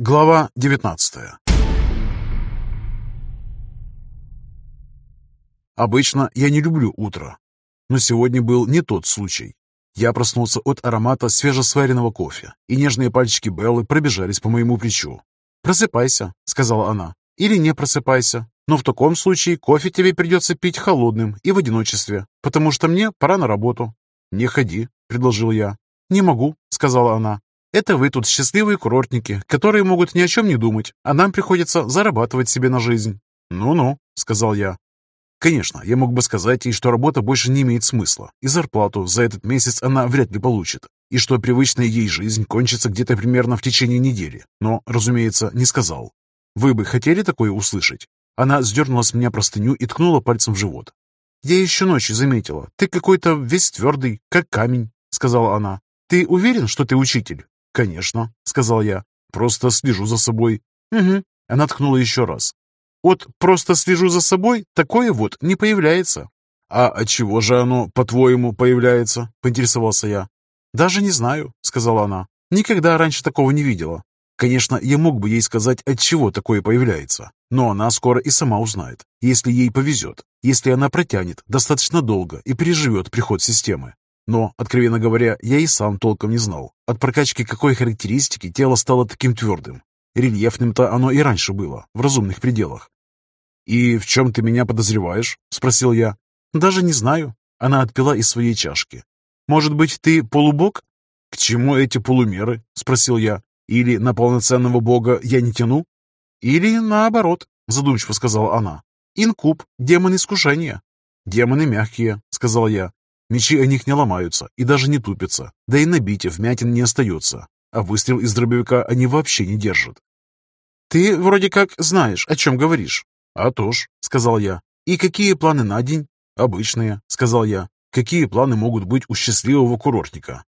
Глава 19 Обычно я не люблю утро, но сегодня был не тот случай. Я проснулся от аромата свежесваренного кофе, и нежные пальчики Беллы пробежались по моему плечу. «Просыпайся», — сказала она, — «или не просыпайся, но в таком случае кофе тебе придется пить холодным и в одиночестве, потому что мне пора на работу». «Не ходи», — предложил я. «Не могу», — сказала она. «Это вы тут счастливые курортники, которые могут ни о чем не думать, а нам приходится зарабатывать себе на жизнь». «Ну-ну», — сказал я. Конечно, я мог бы сказать ей, что работа больше не имеет смысла, и зарплату за этот месяц она вряд ли получит, и что привычная ей жизнь кончится где-то примерно в течение недели, но, разумеется, не сказал. Вы бы хотели такое услышать? Она сдернула с меня простыню и ткнула пальцем в живот. «Я еще ночью заметила. Ты какой-то весь твердый, как камень», — сказала она. «Ты уверен, что ты учитель?» «Конечно», — сказал я. «Просто слежу за собой». «Угу». Она ткнула еще раз. Вот просто слежу за собой, такое вот не появляется. А от чего же оно, по-твоему, появляется? Поинтересовался я. Даже не знаю, сказала она. Никогда раньше такого не видела. Конечно, я мог бы ей сказать, от чего такое появляется, но она скоро и сама узнает, если ей повезет, если она протянет достаточно долго и переживет приход системы. Но, откровенно говоря, я и сам толком не знал, от прокачки какой характеристики тело стало таким твердым. Рельефным-то оно и раньше было, в разумных пределах. «И в чем ты меня подозреваешь?» — спросил я. «Даже не знаю». Она отпила из своей чашки. «Может быть, ты полубог?» «К чему эти полумеры?» — спросил я. «Или на полноценного бога я не тяну?» «Или наоборот», — задумчиво сказала она. «Инкуб, демон искушения». «Демоны мягкие», — сказал я. «Мечи о них не ломаются и даже не тупятся, да и на бите вмятин не остается, а выстрел из дробовика они вообще не держат. «Ты вроде как знаешь, о чем говоришь». «А то ж», — сказал я. «И какие планы на день?» «Обычные», — сказал я. «Какие планы могут быть у счастливого курортника?»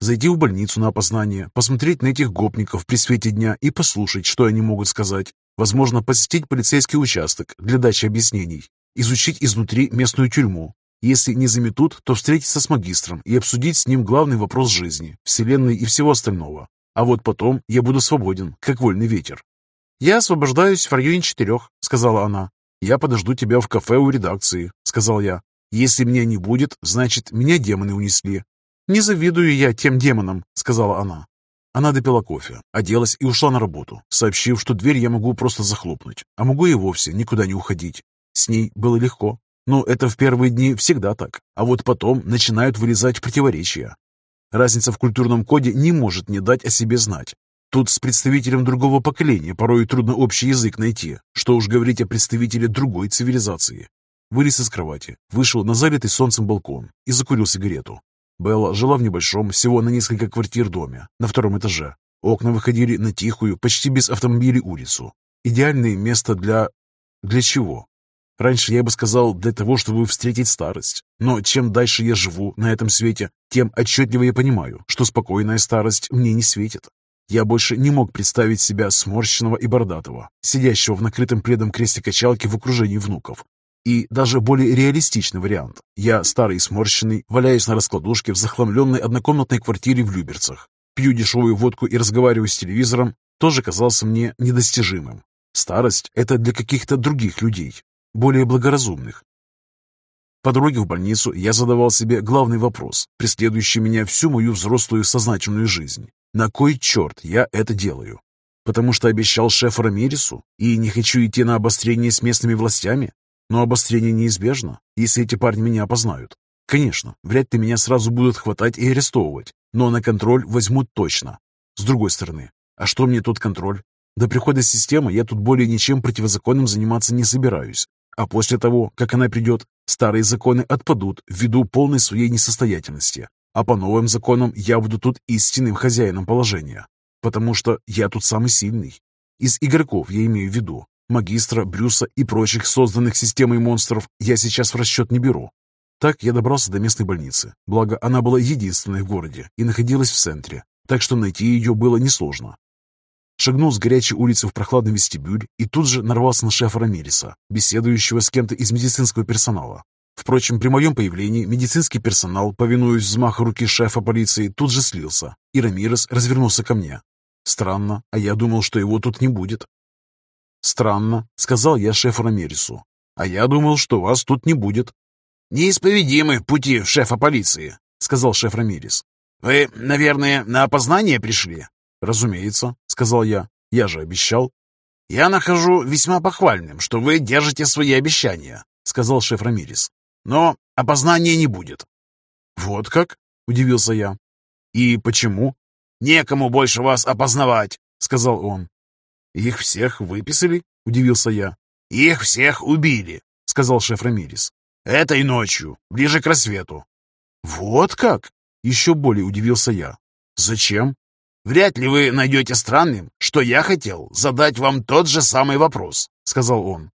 Зайти в больницу на опознание, посмотреть на этих гопников при свете дня и послушать, что они могут сказать. Возможно, посетить полицейский участок для дачи объяснений. Изучить изнутри местную тюрьму. Если не заметут, то встретиться с магистром и обсудить с ним главный вопрос жизни, вселенной и всего остального. А вот потом я буду свободен, как вольный ветер. «Я освобождаюсь в районе четырех», — сказала она. «Я подожду тебя в кафе у редакции», — сказал я. «Если меня не будет, значит, меня демоны унесли». «Не завидую я тем демонам», — сказала она. Она допила кофе, оделась и ушла на работу, сообщив, что дверь я могу просто захлопнуть, а могу и вовсе никуда не уходить. С ней было легко. Но это в первые дни всегда так, а вот потом начинают вылезать противоречия. Разница в культурном коде не может не дать о себе знать. Тут с представителем другого поколения порой трудно общий язык найти, что уж говорить о представителе другой цивилизации. Вылез из кровати, вышел на залитый солнцем балкон и закурил сигарету. Белла жила в небольшом, всего на несколько квартир доме, на втором этаже. Окна выходили на тихую, почти без автомобилей улицу. Идеальное место для... Для чего? Раньше я бы сказал, для того, чтобы встретить старость. Но чем дальше я живу на этом свете, тем отчетливо я понимаю, что спокойная старость мне не светит. Я больше не мог представить себя сморщенного и бородатого, сидящего в накрытом пледом кресле качалки в окружении внуков. И даже более реалистичный вариант. Я, старый и сморщенный, валяюсь на раскладушке в захламленной однокомнатной квартире в Люберцах. Пью дешевую водку и разговариваю с телевизором, тоже казался мне недостижимым. Старость – это для каких-то других людей, более благоразумных. По дороге в больницу я задавал себе главный вопрос, преследующий меня всю мою взрослую сознательную жизнь. На кой черт я это делаю? Потому что обещал шефу Рамирису и не хочу идти на обострение с местными властями? Но обострение неизбежно, если эти парни меня опознают. Конечно, вряд ли меня сразу будут хватать и арестовывать, но на контроль возьмут точно. С другой стороны, а что мне тут контроль? До прихода системы я тут более ничем противозаконным заниматься не собираюсь. А после того, как она придет, старые законы отпадут ввиду полной своей несостоятельности. А по новым законам я буду тут истинным хозяином положения, потому что я тут самый сильный. Из игроков я имею в виду. Магистра, Брюса и прочих созданных системой монстров я сейчас в расчет не беру. Так я добрался до местной больницы, благо она была единственной в городе и находилась в центре, так что найти ее было несложно. Шагнул с горячей улицы в прохладный вестибюль и тут же нарвался на шефа Рамириса, беседующего с кем-то из медицинского персонала. Впрочем, при моем появлении медицинский персонал, повинуясь взмаху руки шефа полиции, тут же слился, и Рамирес развернулся ко мне. Странно, а я думал, что его тут не будет. Странно, сказал я шефу Рамирису. А я думал, что вас тут не будет. Неисповедимы пути шефа полиции, сказал шеф Рамирис. Вы, наверное, на опознание пришли? Разумеется, сказал я. Я же обещал. Я нахожу весьма похвальным, что вы держите свои обещания, сказал шеф Рамирис. Но опознания не будет. Вот как? Удивился я. И почему? Некому больше вас опознавать, сказал он. Их всех выписали? Удивился я. Их всех убили, сказал шеф Рамирис. Этой ночью, ближе к рассвету. Вот как? Еще более удивился я. Зачем? Вряд ли вы найдете странным, что я хотел задать вам тот же самый вопрос, сказал он.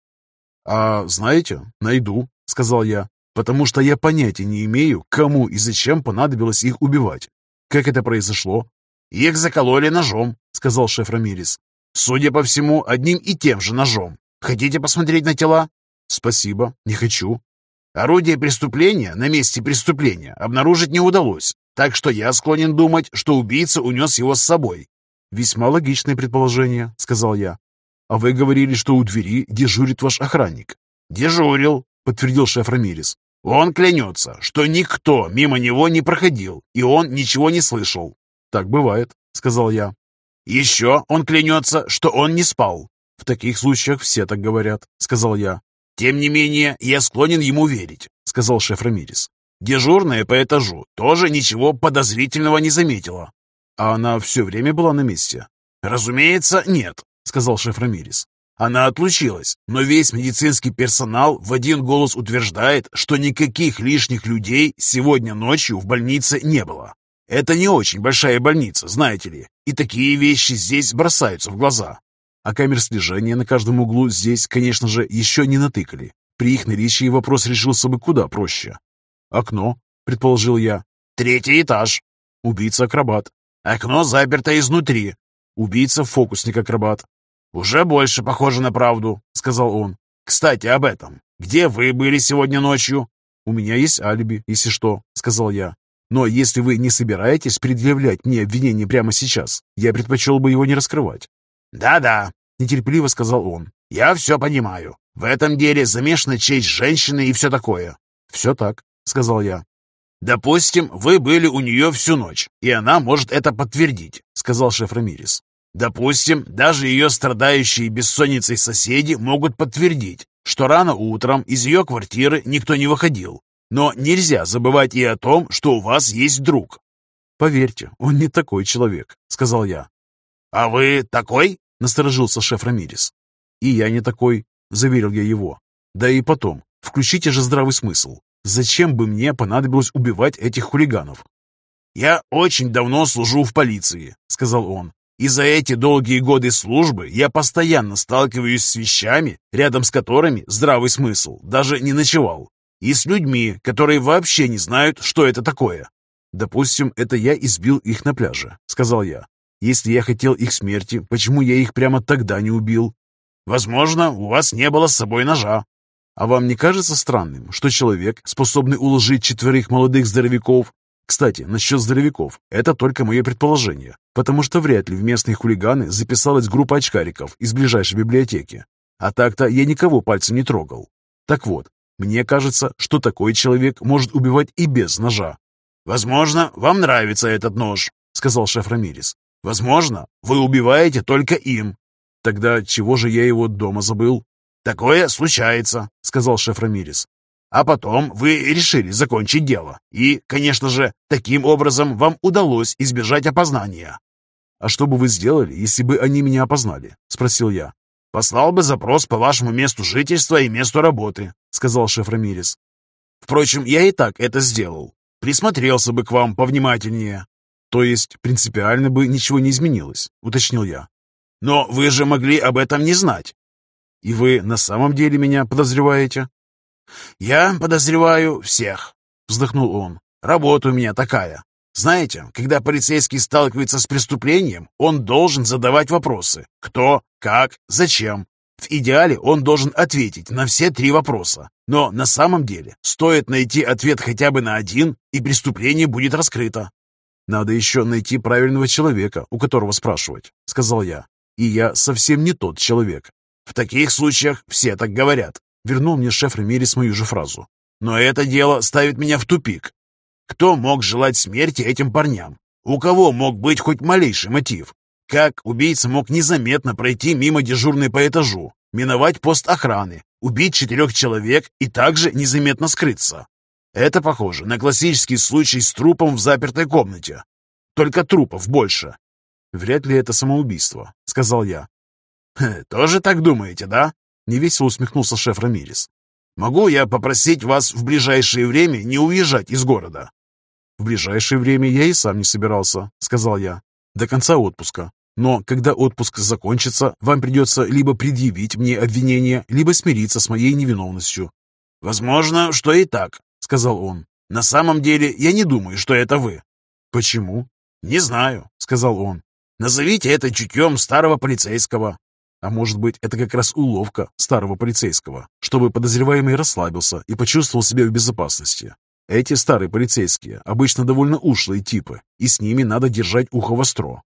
А знаете, найду, сказал я, потому что я понятия не имею, кому и зачем понадобилось их убивать. Как это произошло? Их закололи ножом, сказал шеф Рамирис. Судя по всему, одним и тем же ножом. Хотите посмотреть на тела? Спасибо, не хочу. Орудие преступления на месте преступления обнаружить не удалось, так что я склонен думать, что убийца унес его с собой. «Весьма логичное предположение», — сказал я. «А вы говорили, что у двери дежурит ваш охранник». «Дежурил», — подтвердил шеф Рамирес. «Он клянется, что никто мимо него не проходил, и он ничего не слышал». «Так бывает», — сказал я. «Еще он клянется, что он не спал». «В таких случаях все так говорят», — сказал я. «Тем не менее, я склонен ему верить», — сказал шеф Рамирес. «Дежурная по этажу тоже ничего подозрительного не заметила». «А она все время была на месте?» «Разумеется, нет», — сказал шеф Рамирес. «Она отлучилась, но весь медицинский персонал в один голос утверждает, что никаких лишних людей сегодня ночью в больнице не было. Это не очень большая больница, знаете ли, и такие вещи здесь бросаются в глаза а камер слежения на каждом углу здесь, конечно же, еще не натыкали. При их наличии вопрос решился бы куда проще. «Окно», — предположил я. «Третий этаж». «Убийца-акробат». «Окно заперто изнутри». «Убийца-фокусник-акробат». «Уже больше похоже на правду», — сказал он. «Кстати, об этом. Где вы были сегодня ночью?» «У меня есть алиби, если что», — сказал я. «Но если вы не собираетесь предъявлять мне обвинение прямо сейчас, я предпочел бы его не раскрывать». «Да-да», — нетерпеливо сказал он. «Я все понимаю. В этом деле замешана честь женщины и все такое». «Все так», — сказал я. «Допустим, вы были у нее всю ночь, и она может это подтвердить», — сказал шеф Рамирес. «Допустим, даже ее страдающие бессонницей соседи могут подтвердить, что рано утром из ее квартиры никто не выходил. Но нельзя забывать и о том, что у вас есть друг». «Поверьте, он не такой человек», — сказал я. «А вы такой?» — насторожился шеф Рамирес. «И я не такой», — заверил я его. «Да и потом, включите же здравый смысл. Зачем бы мне понадобилось убивать этих хулиганов?» «Я очень давно служу в полиции», — сказал он. «И за эти долгие годы службы я постоянно сталкиваюсь с вещами, рядом с которыми здравый смысл даже не ночевал. И с людьми, которые вообще не знают, что это такое». «Допустим, это я избил их на пляже», — сказал я. Если я хотел их смерти, почему я их прямо тогда не убил? Возможно, у вас не было с собой ножа. А вам не кажется странным, что человек, способный уложить четверых молодых здоровяков... Кстати, насчет здоровяков, это только мое предположение, потому что вряд ли в местные хулиганы записалась группа очкариков из ближайшей библиотеки. А так-то я никого пальцем не трогал. Так вот, мне кажется, что такой человек может убивать и без ножа. «Возможно, вам нравится этот нож», — сказал шеф Рамирес. Возможно, вы убиваете только им. Тогда чего же я его дома забыл? Такое случается, сказал шеф Рамирес. А потом вы решили закончить дело. И, конечно же, таким образом вам удалось избежать опознания. «А что бы вы сделали, если бы они меня опознали?» – спросил я. «Послал бы запрос по вашему месту жительства и месту работы», – сказал шеф Рамирес. «Впрочем, я и так это сделал. Присмотрелся бы к вам повнимательнее. «То есть принципиально бы ничего не изменилось», — уточнил я. «Но вы же могли об этом не знать». «И вы на самом деле меня подозреваете?» «Я подозреваю всех», — вздохнул он. «Работа у меня такая. Знаете, когда полицейский сталкивается с преступлением, он должен задавать вопросы. Кто, как, зачем. В идеале он должен ответить на все три вопроса. Но на самом деле стоит найти ответ хотя бы на один, и преступление будет раскрыто. «Надо еще найти правильного человека, у которого спрашивать», — сказал я. «И я совсем не тот человек». «В таких случаях все так говорят», — вернул мне шеф Ремирис мою же фразу. «Но это дело ставит меня в тупик. Кто мог желать смерти этим парням? У кого мог быть хоть малейший мотив? Как убийца мог незаметно пройти мимо дежурной по этажу, миновать пост охраны, убить четырех человек и также незаметно скрыться? Это похоже на классический случай с трупом в запертой комнате. Только трупов больше. «Вряд ли это самоубийство», — сказал я. «Тоже так думаете, да?» — невесело усмехнулся шеф Рамирес. «Могу я попросить вас в ближайшее время не уезжать из города?» «В ближайшее время я и сам не собирался», — сказал я. «До конца отпуска. Но когда отпуск закончится, вам придется либо предъявить мне обвинение, либо смириться с моей невиновностью». «Возможно, что и так», — сказал он. «На самом деле я не думаю, что это вы». «Почему?» «Не знаю», — сказал он. «Назовите это чутьем старого полицейского». А может быть, это как раз уловка старого полицейского, чтобы подозреваемый расслабился и почувствовал себя в безопасности. Эти старые полицейские обычно довольно ушлые типы, и с ними надо держать ухо востро.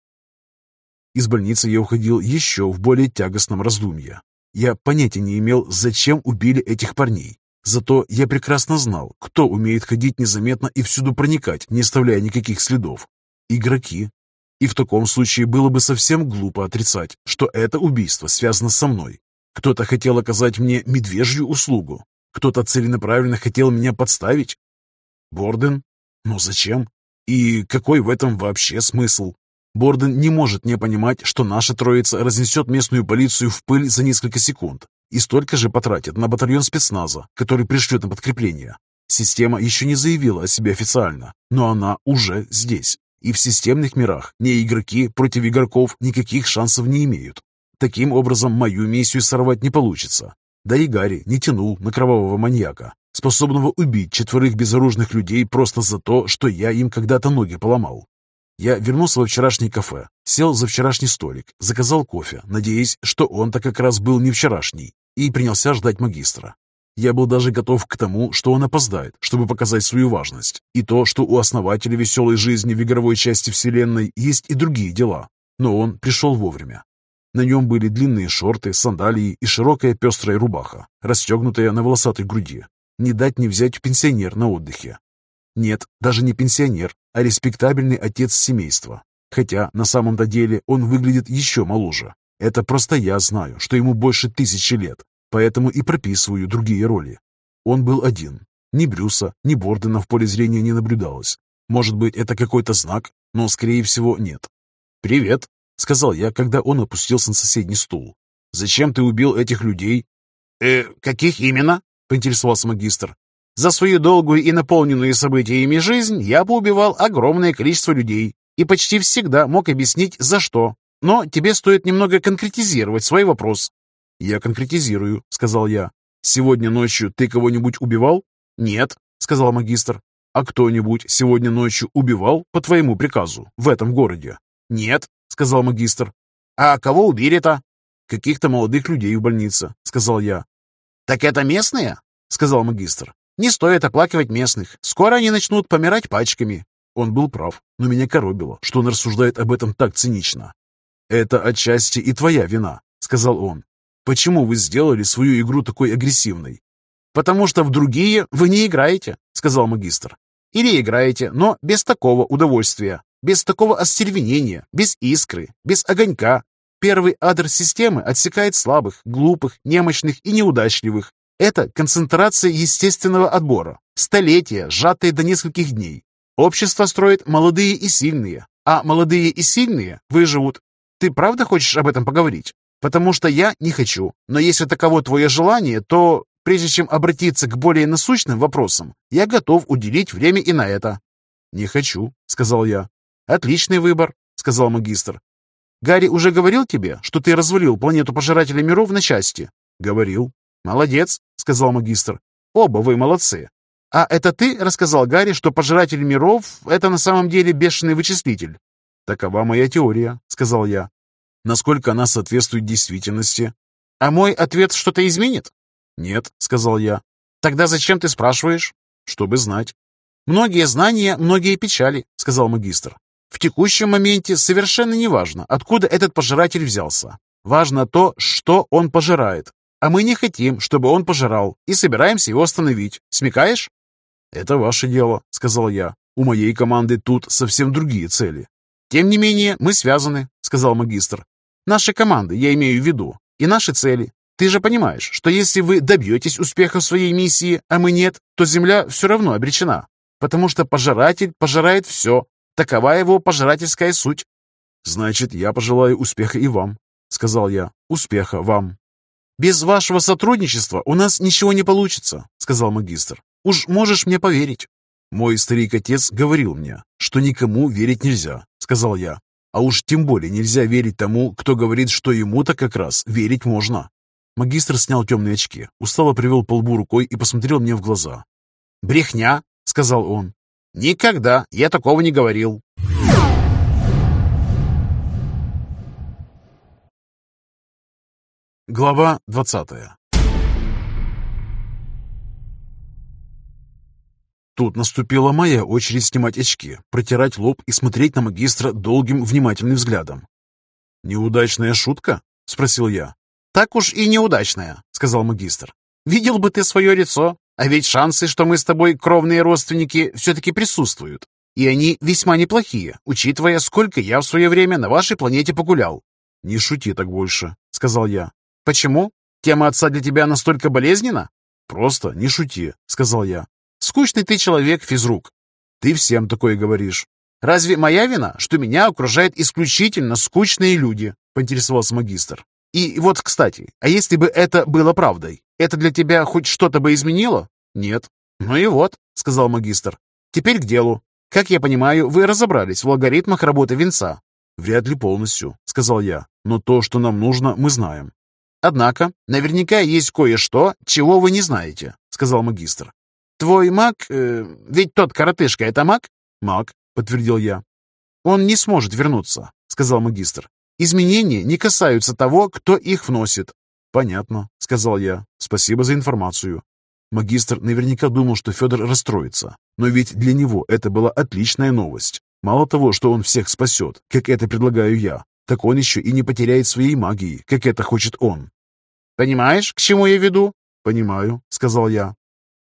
Из больницы я уходил еще в более тягостном раздумье. Я понятия не имел, зачем убили этих парней. Зато я прекрасно знал, кто умеет ходить незаметно и всюду проникать, не оставляя никаких следов. Игроки. И в таком случае было бы совсем глупо отрицать, что это убийство связано со мной. Кто-то хотел оказать мне медвежью услугу. Кто-то целенаправленно хотел меня подставить. Борден? Ну зачем? И какой в этом вообще смысл? Борден не может не понимать, что наша троица разнесет местную полицию в пыль за несколько секунд и столько же потратит на батальон спецназа, который пришлет на подкрепление. Система еще не заявила о себе официально, но она уже здесь. И в системных мирах не игроки против игроков никаких шансов не имеют. Таким образом, мою миссию сорвать не получится. Да и Гарри не тянул на кровавого маньяка, способного убить четверых безоружных людей просто за то, что я им когда-то ноги поломал. Я вернулся во вчерашнее кафе, сел за вчерашний столик, заказал кофе, надеясь, что он-то как раз был не вчерашний, и принялся ждать магистра. Я был даже готов к тому, что он опоздает, чтобы показать свою важность, и то, что у основателя веселой жизни в игровой части вселенной есть и другие дела. Но он пришел вовремя. На нем были длинные шорты, сандалии и широкая пестрая рубаха, расстегнутая на волосатой груди. Не дать не взять пенсионер на отдыхе. Нет, даже не пенсионер, а респектабельный отец семейства. Хотя на самом-то деле он выглядит еще моложе. Это просто я знаю, что ему больше тысячи лет, поэтому и прописываю другие роли. Он был один. Ни Брюса, ни Бордена в поле зрения не наблюдалось. Может быть, это какой-то знак, но, скорее всего, нет. «Привет», — сказал я, когда он опустился на соседний стул. «Зачем ты убил этих людей?» «Э, каких именно?» — поинтересовался магистр. За свою долгую и наполненную событиями жизнь я поубивал огромное количество людей и почти всегда мог объяснить, за что. Но тебе стоит немного конкретизировать свой вопрос. «Я конкретизирую», — сказал я. «Сегодня ночью ты кого-нибудь убивал?» «Нет», — сказал магистр. «А кто-нибудь сегодня ночью убивал по твоему приказу в этом городе?» «Нет», — сказал магистр. «А кого убили-то?» «Каких-то молодых людей в больнице», — сказал я. «Так это местные?» — сказал магистр. Не стоит оплакивать местных. Скоро они начнут помирать пачками. Он был прав, но меня коробило, что он рассуждает об этом так цинично. «Это отчасти и твоя вина», — сказал он. «Почему вы сделали свою игру такой агрессивной?» «Потому что в другие вы не играете», — сказал магистр. «Или играете, но без такого удовольствия, без такого остервенения, без искры, без огонька. Первый адрес системы отсекает слабых, глупых, немощных и неудачливых, это концентрация естественного отбора, столетия, сжатые до нескольких дней. Общество строит молодые и сильные, а молодые и сильные выживут. Ты правда хочешь об этом поговорить? Потому что я не хочу. Но если таково твое желание, то, прежде чем обратиться к более насущным вопросам, я готов уделить время и на это. «Не хочу», — сказал я. «Отличный выбор», — сказал магистр. «Гарри уже говорил тебе, что ты развалил планету Пожирателя Миров на части?» «Говорил». «Молодец», — сказал магистр. «Оба вы молодцы. А это ты рассказал Гарри, что Пожиратель миров — это на самом деле бешеный вычислитель?» «Такова моя теория», — сказал я. «Насколько она соответствует действительности?» «А мой ответ что-то изменит?» «Нет», — сказал я. «Тогда зачем ты спрашиваешь?» «Чтобы знать». «Многие знания, многие печали», — сказал магистр. В текущем моменте совершенно не важно, откуда этот пожиратель взялся. Важно то, что он пожирает. А мы не хотим, чтобы он пожирал, и собираемся его остановить. Смекаешь?» «Это ваше дело», — сказал я. «У моей команды тут совсем другие цели». «Тем не менее, мы связаны», — сказал магистр. «Наши команды, я имею в виду, и наши цели. Ты же понимаешь, что если вы добьетесь успеха в своей миссии, а мы нет, то Земля все равно обречена. Потому что пожиратель пожирает все. Такова его пожирательская суть». «Значит, я пожелаю успеха и вам», — сказал я. «Успеха вам». «Без вашего сотрудничества у нас ничего не получится», — сказал магистр. «Уж можешь мне поверить». «Мой старик-отец говорил мне, что никому верить нельзя», — сказал я. «А уж тем более нельзя верить тому, кто говорит, что ему-то как раз верить можно». Магистр снял темные очки, устало привел полбу рукой и посмотрел мне в глаза. «Брехня», — сказал он. «Никогда я такого не говорил». Глава двадцатая Тут наступила моя очередь снимать очки, протирать лоб и смотреть на магистра долгим внимательным взглядом. «Неудачная шутка?» — спросил я. «Так уж и неудачная», — сказал магистр. «Видел бы ты свое лицо, а ведь шансы, что мы с тобой кровные родственники, все-таки присутствуют. И они весьма неплохие, учитывая, сколько я в свое время на вашей планете погулял». «Не шути так больше», — сказал я. «Почему? Тема отца для тебя настолько болезненна?» «Просто не шути», — сказал я. «Скучный ты человек, физрук». «Ты всем такое говоришь». «Разве моя вина, что меня окружают исключительно скучные люди?» — поинтересовался магистр. «И вот, кстати, а если бы это было правдой, это для тебя хоть что-то бы изменило?» «Нет». «Ну и вот», — сказал магистр. «Теперь к делу. Как я понимаю, вы разобрались в алгоритмах работы венца?» «Вряд ли полностью», — сказал я. «Но то, что нам нужно, мы знаем. «Однако, наверняка есть кое-что, чего вы не знаете», — сказал магистр. «Твой маг, э, ведь тот коротышка — это маг?» «Маг», — подтвердил я. «Он не сможет вернуться», — сказал магистр. «Изменения не касаются того, кто их вносит». «Понятно», — сказал я. «Спасибо за информацию». Магистр наверняка думал, что Федор расстроится, но ведь для него это была отличная новость. Мало того, что он всех спасет, как это предлагаю я, так он еще и не потеряет своей магии, как это хочет он. «Понимаешь, к чему я веду?» «Понимаю», — сказал я.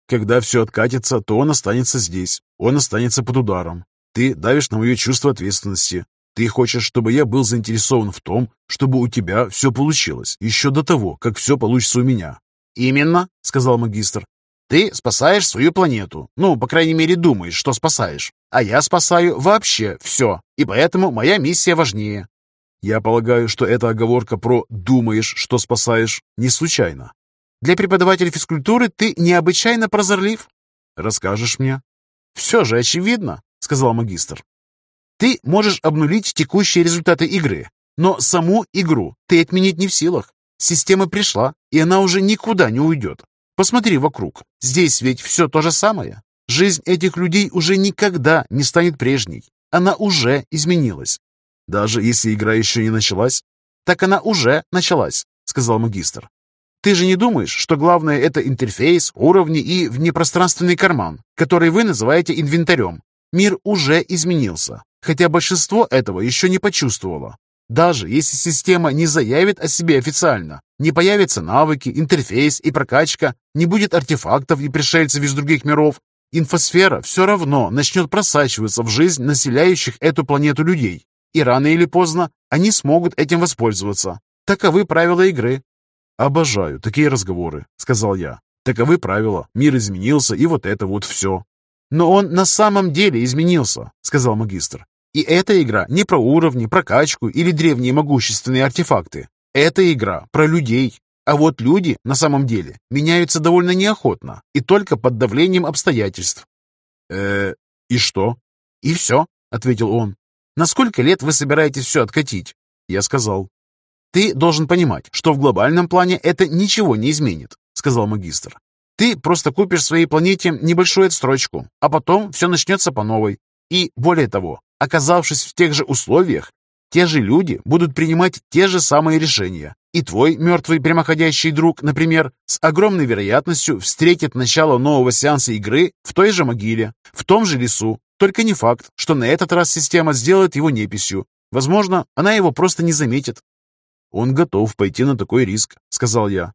«Когда все откатится, то он останется здесь, он останется под ударом. Ты давишь на мое чувство ответственности. Ты хочешь, чтобы я был заинтересован в том, чтобы у тебя все получилось, еще до того, как все получится у меня». «Именно», — сказал магистр. «Ты спасаешь свою планету. Ну, по крайней мере, думаешь, что спасаешь. А я спасаю вообще все, и поэтому моя миссия важнее. Я полагаю, что эта оговорка про «думаешь, что спасаешь» не случайно. Для преподавателя физкультуры ты необычайно прозорлив. Расскажешь мне? Все же очевидно, сказал магистр. Ты можешь обнулить текущие результаты игры, но саму игру ты отменить не в силах. Система пришла, и она уже никуда не уйдет. Посмотри вокруг. Здесь ведь все то же самое. Жизнь этих людей уже никогда не станет прежней. Она уже изменилась. Даже если игра еще не началась? Так она уже началась, сказал магистр. Ты же не думаешь, что главное это интерфейс, уровни и внепространственный карман, который вы называете инвентарем? Мир уже изменился, хотя большинство этого еще не почувствовало. Даже если система не заявит о себе официально, не появятся навыки, интерфейс и прокачка, не будет артефактов и пришельцев из других миров, инфосфера все равно начнет просачиваться в жизнь населяющих эту планету людей и рано или поздно они смогут этим воспользоваться. Таковы правила игры». «Обожаю такие разговоры», — сказал я. «Таковы правила. Мир изменился, и вот это вот все». «Но он на самом деле изменился», — сказал магистр. «И эта игра не про уровни, прокачку или древние могущественные артефакты. Это игра про людей. А вот люди, на самом деле, меняются довольно неохотно и только под давлением обстоятельств». «Э, и что?» «И все», — ответил он. На сколько лет вы собираетесь все откатить?» Я сказал. «Ты должен понимать, что в глобальном плане это ничего не изменит», — сказал магистр. «Ты просто купишь своей планете небольшую отстрочку, а потом все начнется по новой. И, более того, оказавшись в тех же условиях, те же люди будут принимать те же самые решения. И твой мертвый прямоходящий друг, например, с огромной вероятностью встретит начало нового сеанса игры в той же могиле, в том же лесу, Только не факт, что на этот раз система сделает его неписью. Возможно, она его просто не заметит. «Он готов пойти на такой риск», — сказал я.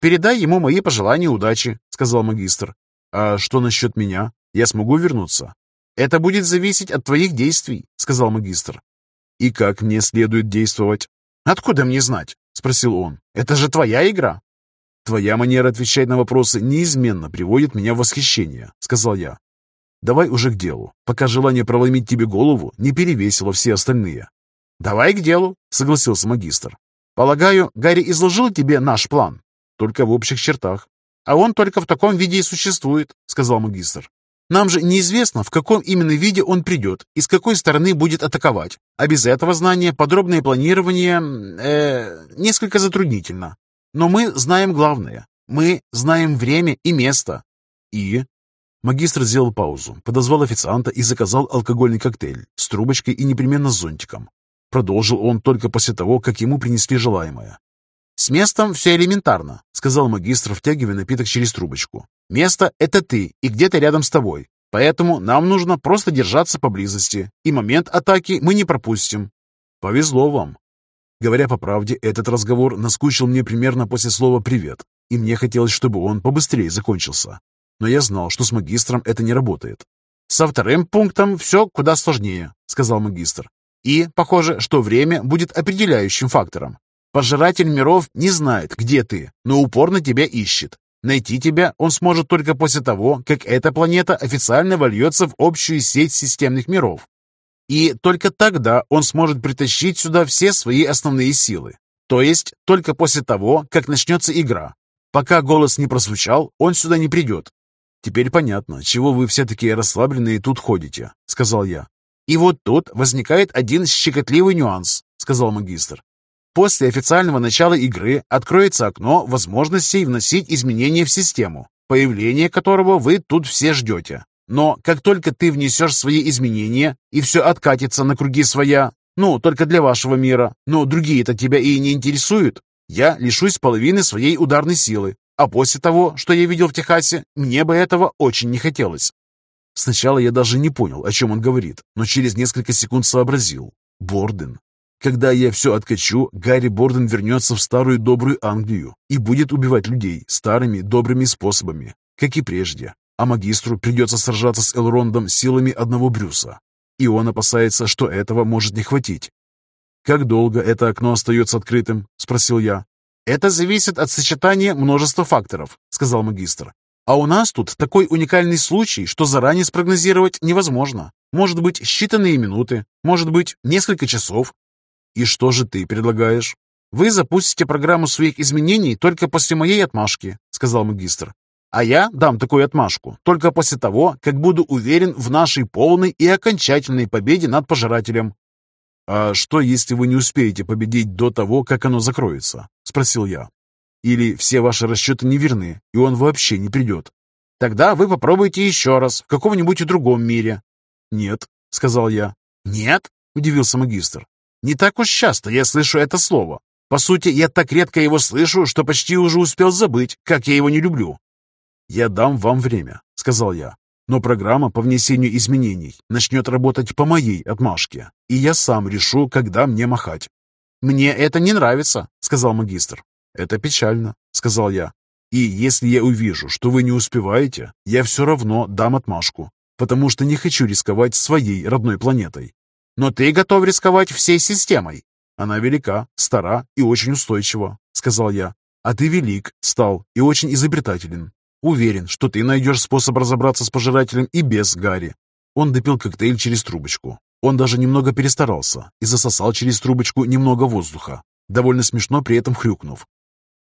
«Передай ему мои пожелания удачи», — сказал магистр. «А что насчет меня? Я смогу вернуться?» «Это будет зависеть от твоих действий», — сказал магистр. «И как мне следует действовать?» «Откуда мне знать?» — спросил он. «Это же твоя игра». «Твоя манера отвечать на вопросы неизменно приводит меня в восхищение», — сказал я. «Давай уже к делу, пока желание проломить тебе голову не перевесило все остальные». «Давай к делу», — согласился магистр. «Полагаю, Гарри изложил тебе наш план?» «Только в общих чертах». «А он только в таком виде и существует», — сказал магистр. Нам же неизвестно, в каком именно виде он придет и с какой стороны будет атаковать. А без этого знания подробное планирование э, несколько затруднительно. Но мы знаем главное. Мы знаем время и место. И... Магистр сделал паузу, подозвал официанта и заказал алкогольный коктейль с трубочкой и непременно с зонтиком. Продолжил он только после того, как ему принесли желаемое. «С местом все элементарно», — сказал магистр, втягивая напиток через трубочку. «Место — это ты и где-то рядом с тобой. Поэтому нам нужно просто держаться поблизости, и момент атаки мы не пропустим». «Повезло вам». Говоря по правде, этот разговор наскучил мне примерно после слова «привет», и мне хотелось, чтобы он побыстрее закончился. Но я знал, что с магистром это не работает. «Со вторым пунктом все куда сложнее», — сказал магистр. «И, похоже, что время будет определяющим фактором. Пожиратель миров не знает, где ты, но упорно тебя ищет. Найти тебя он сможет только после того, как эта планета официально вольется в общую сеть системных миров. И только тогда он сможет притащить сюда все свои основные силы. То есть только после того, как начнется игра. Пока голос не прозвучал, он сюда не придет. «Теперь понятно, чего вы все такие расслабленные тут ходите», — сказал я. «И вот тут возникает один щекотливый нюанс», — сказал магистр. После официального начала игры откроется окно возможностей вносить изменения в систему, появление которого вы тут все ждете. Но как только ты внесешь свои изменения, и все откатится на круги своя, ну, только для вашего мира, но другие-то тебя и не интересуют, я лишусь половины своей ударной силы, а после того, что я видел в Техасе, мне бы этого очень не хотелось. Сначала я даже не понял, о чем он говорит, но через несколько секунд сообразил. Борден. Когда я все откачу, Гарри Борден вернется в старую добрую Англию и будет убивать людей старыми добрыми способами, как и прежде. А магистру придется сражаться с Элрондом силами одного Брюса. И он опасается, что этого может не хватить. «Как долго это окно остается открытым?» – спросил я. «Это зависит от сочетания множества факторов», – сказал магистр. «А у нас тут такой уникальный случай, что заранее спрогнозировать невозможно. Может быть, считанные минуты, может быть, несколько часов, «И что же ты предлагаешь?» «Вы запустите программу своих изменений только после моей отмашки», — сказал магистр. «А я дам такую отмашку только после того, как буду уверен в нашей полной и окончательной победе над пожирателем». «А что, если вы не успеете победить до того, как оно закроется?» — спросил я. «Или все ваши расчеты неверны, и он вообще не придет?» «Тогда вы попробуйте еще раз в каком-нибудь другом мире». «Нет», — сказал я. «Нет?» — удивился магистр. Не так уж часто я слышу это слово. По сути, я так редко его слышу, что почти уже успел забыть, как я его не люблю. «Я дам вам время», — сказал я. «Но программа по внесению изменений начнет работать по моей отмашке, и я сам решу, когда мне махать». «Мне это не нравится», — сказал магистр. «Это печально», — сказал я. «И если я увижу, что вы не успеваете, я все равно дам отмашку, потому что не хочу рисковать своей родной планетой. Но ты готов рисковать всей системой. Она велика, стара и очень устойчива, сказал я. А ты велик, стал и очень изобретателен. Уверен, что ты найдешь способ разобраться с пожирателем и без Гарри. Он допил коктейль через трубочку. Он даже немного перестарался и засосал через трубочку немного воздуха, довольно смешно при этом хрюкнув.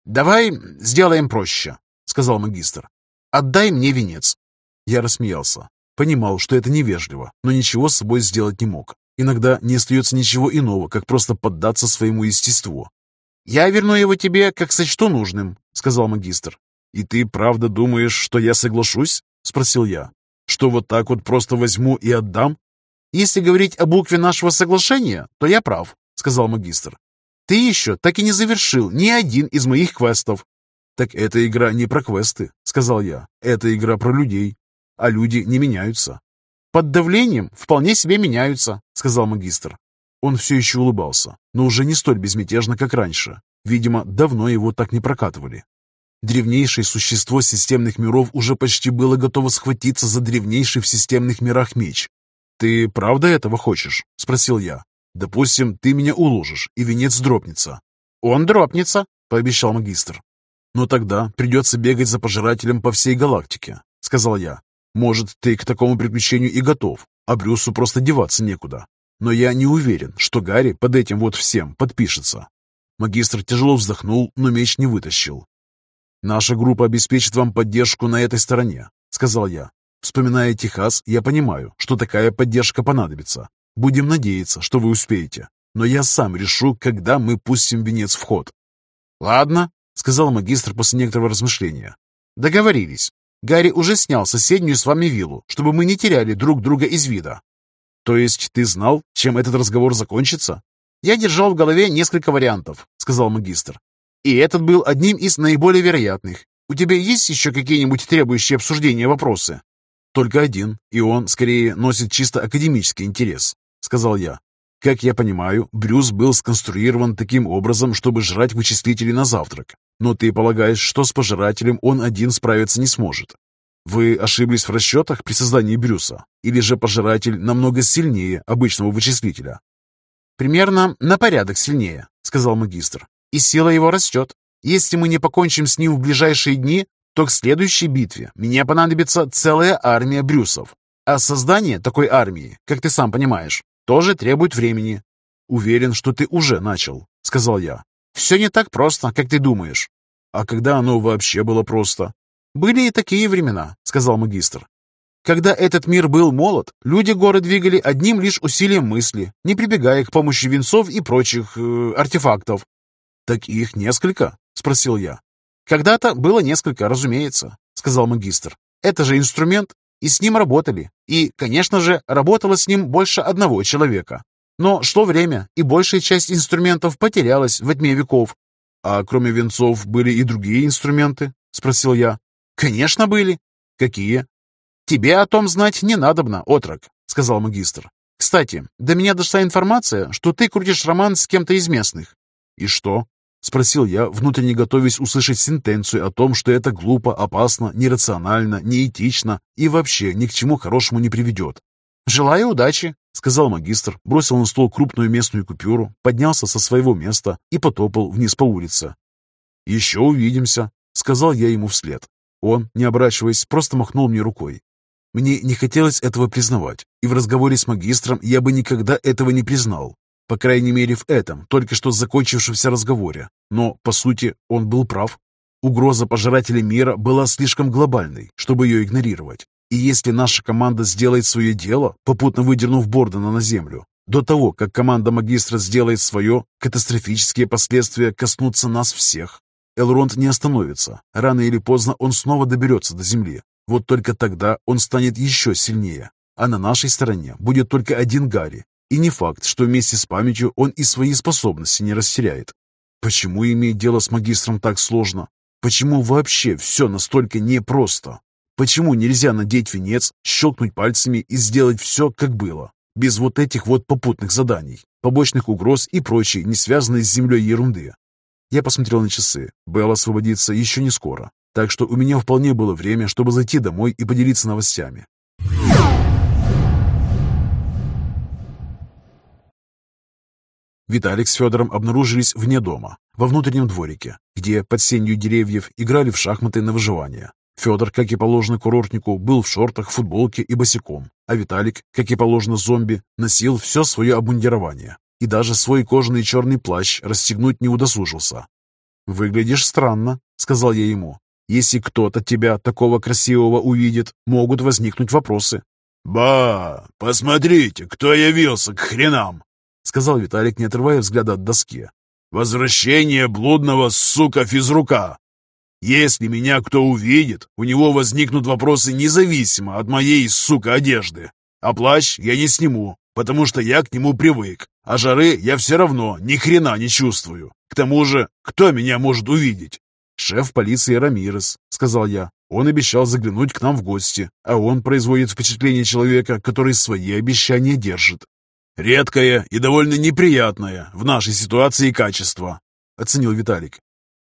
«Давай сделаем проще», — сказал магистр. «Отдай мне венец». Я рассмеялся. Понимал, что это невежливо, но ничего с собой сделать не мог. Иногда не остается ничего иного, как просто поддаться своему естеству. «Я верну его тебе, как сочту нужным», — сказал магистр. «И ты правда думаешь, что я соглашусь?» — спросил я. «Что вот так вот просто возьму и отдам?» «Если говорить о букве нашего соглашения, то я прав», — сказал магистр. «Ты еще так и не завершил ни один из моих квестов». «Так эта игра не про квесты», — сказал я. «Это игра про людей, а люди не меняются. под давлением вполне себе меняются», — сказал магистр. Он все еще улыбался, но уже не столь безмятежно, как раньше. Видимо, давно его так не прокатывали. Древнейшее существо системных миров уже почти было готово схватиться за древнейший в системных мирах меч. «Ты правда этого хочешь?» — спросил я. «Допустим, ты меня уложишь, и венец дропнется». «Он дропнется», — пообещал магистр. «Но тогда придется бегать за пожирателем по всей галактике», — сказал я. «Может, ты к такому приключению и готов, а Брюсу просто деваться некуда. Но я не уверен, что Гарри под этим вот всем подпишется». Магистр тяжело вздохнул, но меч не вытащил. «Наша группа обеспечит вам поддержку на этой стороне», — сказал я. «Вспоминая Техас, я понимаю, что такая поддержка понадобится. Будем надеяться, что вы успеете. Но я сам решу, когда мы пустим венец в ход». «Ладно», — сказал магистр после некоторого размышления. «Договорились. Гарри уже снял соседнюю с вами виллу, чтобы мы не теряли друг друга из вида». «То есть ты знал, чем этот разговор закончится?» «Я держал в голове несколько вариантов», — сказал магистр. И этот был одним из наиболее вероятных. У тебя есть еще какие-нибудь требующие обсуждения вопросы? Только один, и он, скорее, носит чисто академический интерес, сказал я. Как я понимаю, Брюс был сконструирован таким образом, чтобы жрать вычислители на завтрак. Но ты полагаешь, что с пожирателем он один справиться не сможет? Вы ошиблись в расчетах при создании Брюса? Или же пожиратель намного сильнее обычного вычислителя? Примерно на порядок сильнее, сказал магистр и сила его растет. Если мы не покончим с ним в ближайшие дни, то к следующей битве мне понадобится целая армия брюсов. А создание такой армии, как ты сам понимаешь, тоже требует времени. Уверен, что ты уже начал, сказал я. Все не так просто, как ты думаешь. А когда оно вообще было просто? Были и такие времена, сказал магистр. Когда этот мир был молод, люди горы двигали одним лишь усилием мысли, не прибегая к помощи венцов и прочих э, артефактов. «Так их несколько?» — спросил я. «Когда-то было несколько, разумеется», — сказал магистр. «Это же инструмент, и с ним работали. И, конечно же, работало с ним больше одного человека. Но шло время, и большая часть инструментов потерялась во тьме веков. «А кроме венцов были и другие инструменты?» — спросил я. «Конечно были». «Какие?» «Тебе о том знать не надобно, отрок», — сказал магистр. «Кстати, до меня дошла информация, что ты крутишь роман с кем-то из местных». «И что?» Спросил я, внутренне готовясь услышать сентенцию о том, что это глупо, опасно, нерационально, неэтично и вообще ни к чему хорошему не приведет. «Желаю удачи», — сказал магистр, бросил на стол крупную местную купюру, поднялся со своего места и потопал вниз по улице. «Еще увидимся», — сказал я ему вслед. Он, не оборачиваясь, просто махнул мне рукой. Мне не хотелось этого признавать, и в разговоре с магистром я бы никогда этого не признал. По крайней мере, в этом, только что закончившемся разговоре. Но, по сути, он был прав. Угроза пожирателя мира была слишком глобальной, чтобы ее игнорировать. И если наша команда сделает свое дело, попутно выдернув Бордена на землю, до того, как команда магистра сделает свое, катастрофические последствия коснутся нас всех. Элронд не остановится. Рано или поздно он снова доберется до земли. Вот только тогда он станет еще сильнее. А на нашей стороне будет только один Гарри, и не факт, что вместе с памятью он и свои способности не растеряет. Почему иметь дело с магистром так сложно? Почему вообще все настолько непросто? Почему нельзя надеть венец, щелкнуть пальцами и сделать все, как было? Без вот этих вот попутных заданий, побочных угроз и прочей, не связанной с землей ерунды. Я посмотрел на часы. Белл освободится еще не скоро. Так что у меня вполне было время, чтобы зайти домой и поделиться новостями. Виталик с Федором обнаружились вне дома, во внутреннем дворике, где под сенью деревьев играли в шахматы на выживание. Федор, как и положено курортнику, был в шортах, футболке и босиком, а Виталик, как и положено зомби, носил все свое обмундирование и даже свой кожаный черный плащ расстегнуть не удосужился. «Выглядишь странно», — сказал я ему. «Если кто-то тебя такого красивого увидит, могут возникнуть вопросы». «Ба, посмотрите, кто явился к хренам!» — сказал Виталик, не отрывая взгляда от доски. «Возвращение блудного, сука, физрука! Если меня кто увидит, у него возникнут вопросы независимо от моей, сука, одежды. А плащ я не сниму, потому что я к нему привык, а жары я все равно ни хрена не чувствую. К тому же, кто меня может увидеть?» «Шеф полиции Рамирес», — сказал я. Он обещал заглянуть к нам в гости, а он производит впечатление человека, который свои обещания держит. «Редкое и довольно неприятное в нашей ситуации качество», — оценил Виталик.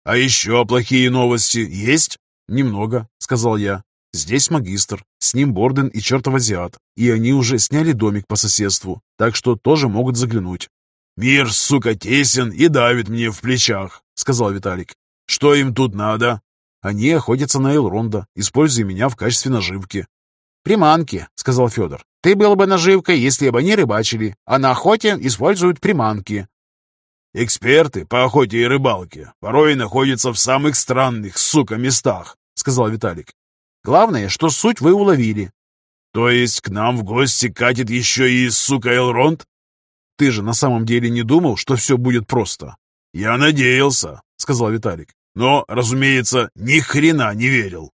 «А еще плохие новости есть?» «Немного», — сказал я. «Здесь магистр, с ним Борден и чертов азиат, и они уже сняли домик по соседству, так что тоже могут заглянуть». «Мир, сука, тесен и давит мне в плечах», — сказал Виталик. «Что им тут надо?» «Они охотятся на Элронда, используя меня в качестве наживки». «Приманки», — сказал Федор. «Ты был бы наживкой, если бы они рыбачили, а на охоте используют приманки». «Эксперты по охоте и рыбалке порой находятся в самых странных, сука, местах», — сказал Виталик. «Главное, что суть вы уловили». «То есть к нам в гости катит еще и, сука, Элронд?» «Ты же на самом деле не думал, что все будет просто?» «Я надеялся», — сказал Виталик. «Но, разумеется, ни хрена не верил».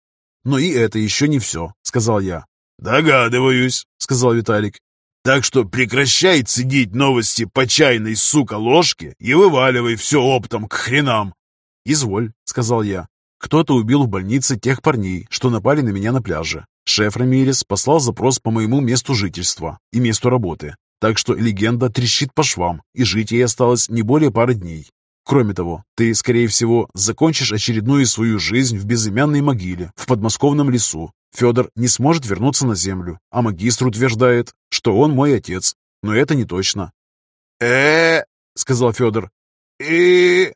«Но и это еще не все», — сказал я. «Догадываюсь», — сказал Виталик. Так что прекращай цедить новости по чайной, сука, ложке и вываливай все оптом к хренам. «Изволь», — сказал я. «Кто-то убил в больнице тех парней, что напали на меня на пляже. Шеф Рамирес послал запрос по моему месту жительства и месту работы, так что легенда трещит по швам, и жить ей осталось не более пары дней. Кроме того, ты, скорее всего, закончишь очередную свою жизнь в безымянной могиле в подмосковном лесу. Федор не сможет вернуться на землю, а магистр утверждает, что он мой отец. Но это не точно. э сказал Федор. и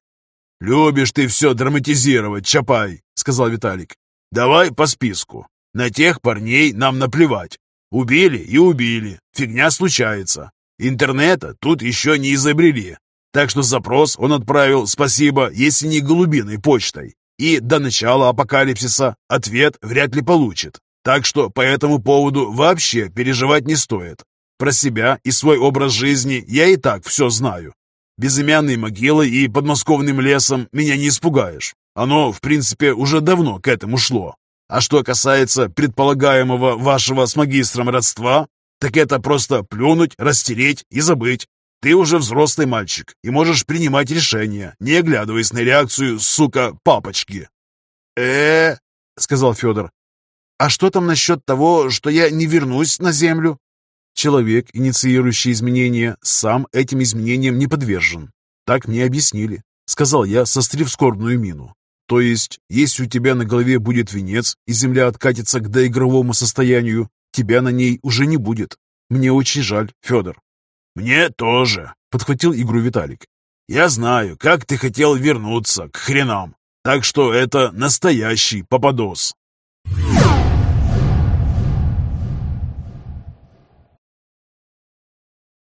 «Любишь ты все драматизировать, Чапай», — сказал Виталик. «Давай по списку. На тех парней нам наплевать. Убили и убили. Фигня случается. Интернета тут еще не изобрели. Так что запрос он отправил, спасибо, если не голубиной почтой. И до начала апокалипсиса ответ вряд ли получит. Так что по этому поводу вообще переживать не стоит. Про себя и свой образ жизни я и так все знаю. Безымянной могилой и подмосковным лесом меня не испугаешь. Оно, в принципе, уже давно к этому шло. А что касается предполагаемого вашего с магистром родства, так это просто плюнуть, растереть и забыть. Ты уже взрослый мальчик и можешь принимать решения, не оглядываясь на реакцию, сука, папочки. э, -э сказал Федор. «А что там насчет того, что я не вернусь на Землю?» Человек, инициирующий изменения, сам этим изменениям не подвержен. Так мне объяснили, сказал я, сострив скорбную мину. То есть, если у тебя на голове будет венец, и земля откатится к доигровому состоянию, тебя на ней уже не будет. Мне очень жаль, Федор. «Мне тоже», — подхватил игру Виталик. «Я знаю, как ты хотел вернуться к хренам, так что это настоящий попадос».